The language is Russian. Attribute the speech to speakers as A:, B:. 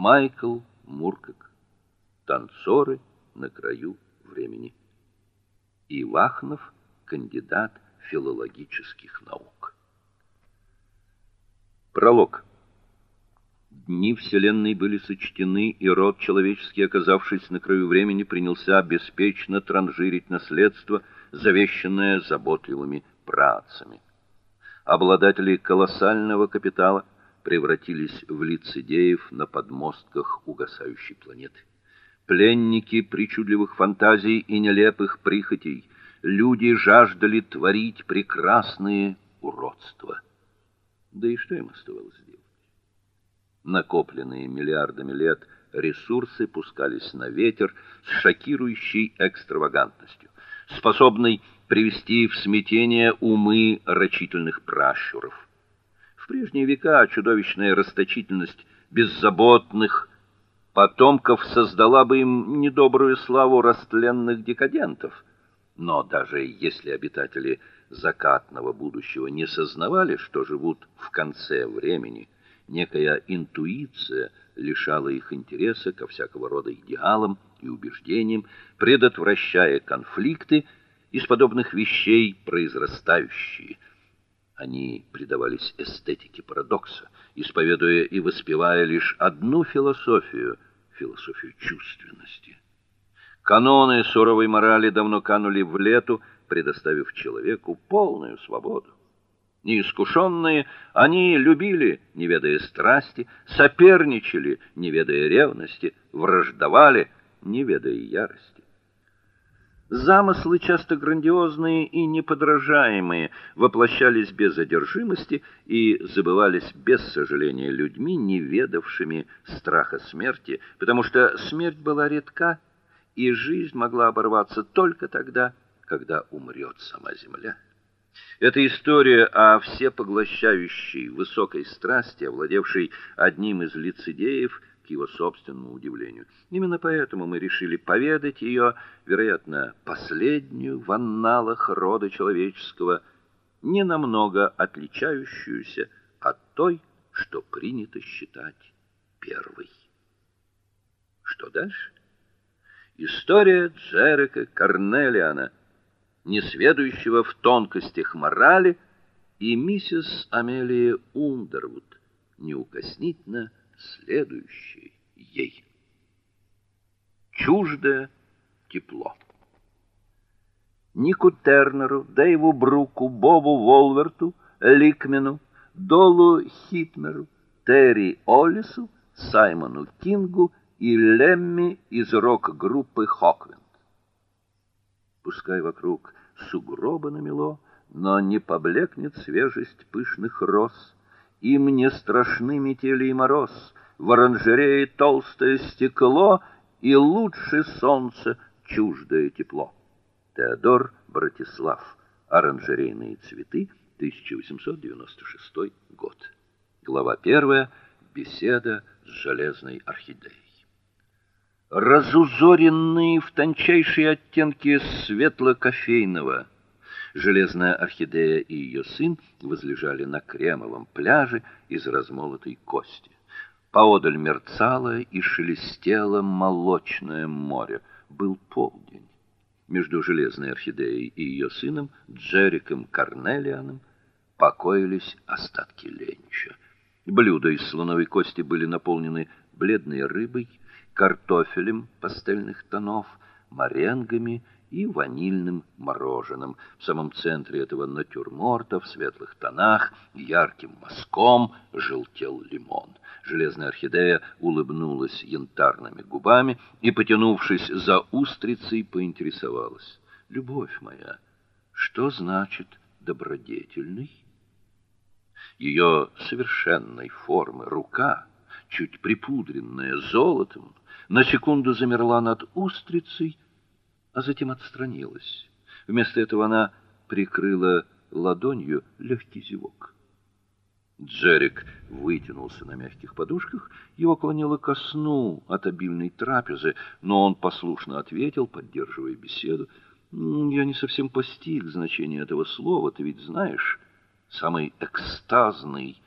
A: Майкл Муркак. Танцоры на краю времени. И Вахнов, кандидат филологических наук. Пролог. Дни вселенной были сочтены, и род человеческий, оказавшись на краю времени, принялся беспечно транжирить наследство, завещанное заботливыми працами. Обладатели колоссального капитала превратились в лицедеев на подмостках угасающей планеты. Пленники причудливых фантазий и нелепых прихотей, люди жаждали творить прекрасные уродства. Да и что им оставалось делать? Накопленные миллиардами лет ресурсы пускались на ветер с шокирующей экстравагантностью, способной привести в смятение умы рачительных пращуров. Прежние века чудовищная расточительность беззаботных потомков создала бы им недобрую славу растленных декадентов. Но даже если обитатели закатного будущего не сознавали, что живут в конце времени, некая интуиция лишала их интереса ко всякого рода идеалам и убеждениям, предотвращая конфликты из подобных вещей произрастающие. Они предавались эстетике парадокса, исповедуя и воспевая лишь одну философию философию чувственности. Каноны суровой морали давно канули в лету, предоставив человеку полную свободу. Неискушенные, они любили, не ведая страсти, соперничали, не ведая ревности, враждовали, не ведая ярости. Замыслы часто грандиозные и неподражаемые воплощались без одержимости и забывались без сожаления людьми, не ведавшими страха смерти, потому что смерть была редка, и жизнь могла оборваться только тогда, когда умрет сама земля. Эта история о всепоглощающей высокой страсти, овладевшей одним из лицедеев, к его собственному удивлению. Именно поэтому мы решили поведать ее, вероятно, последнюю в анналах рода человеческого, не намного отличающуюся от той, что принято считать первой. Что дальше? История Джерека Карнелиана, несведущего в тонкостях морали, и миссис Амелия Ундервуд, неукоснительно следующей ей. Чуждое тепло. Нику Тернеру, Дэйву Бруку, Бобу Волверту, Ликмену, Долу Хитмеру, Терри Олису, Саймону Кингу и Лемми из рок-группы Хоквинд. Пускай вокруг сугробы намело, но не поблекнет свежесть пышных роз, им не страшны метели и мороз, в оранжерее толстое стекло и лучше солнце чуждое тепло. Теодор Братислав. Оранжерейные цветы, 1896 год. Глава первая. Беседа с железной орхидеей. Разузоренные в тончайшие оттенки светло-кофейного Железная орхидея и ее сын возлежали на кремовом пляже из размолотой кости. Поодаль мерцало и шелестело молочное море. Был полдень. Между железной орхидеей и ее сыном Джериком Карнелианом покоились остатки ленча. Блюда из слоновой кости были наполнены бледной рыбой, картофелем пастельных тонов, маренгами и ванильным мороженым. В самом центре этого натюрморта в светлых тонах ярким мазком желтел лимон. Железная орхидея улыбнулась янтарными губами и, потянувшись за устрицей, поинтересовалась: "Любовь моя, что значит добродетельный?" Ее совершенной формы рука, чуть припудренная золотом, на секунду замерла над устрицей а затем отстранилась. Вместо этого она прикрыла ладонью легкий зевок. Джерик вытянулся на мягких подушках, его клонило ко сну от обильной трапезы, но он послушно ответил, поддерживая беседу: "Я не совсем постиг значение этого слова, ты ведь знаешь, самый экстазный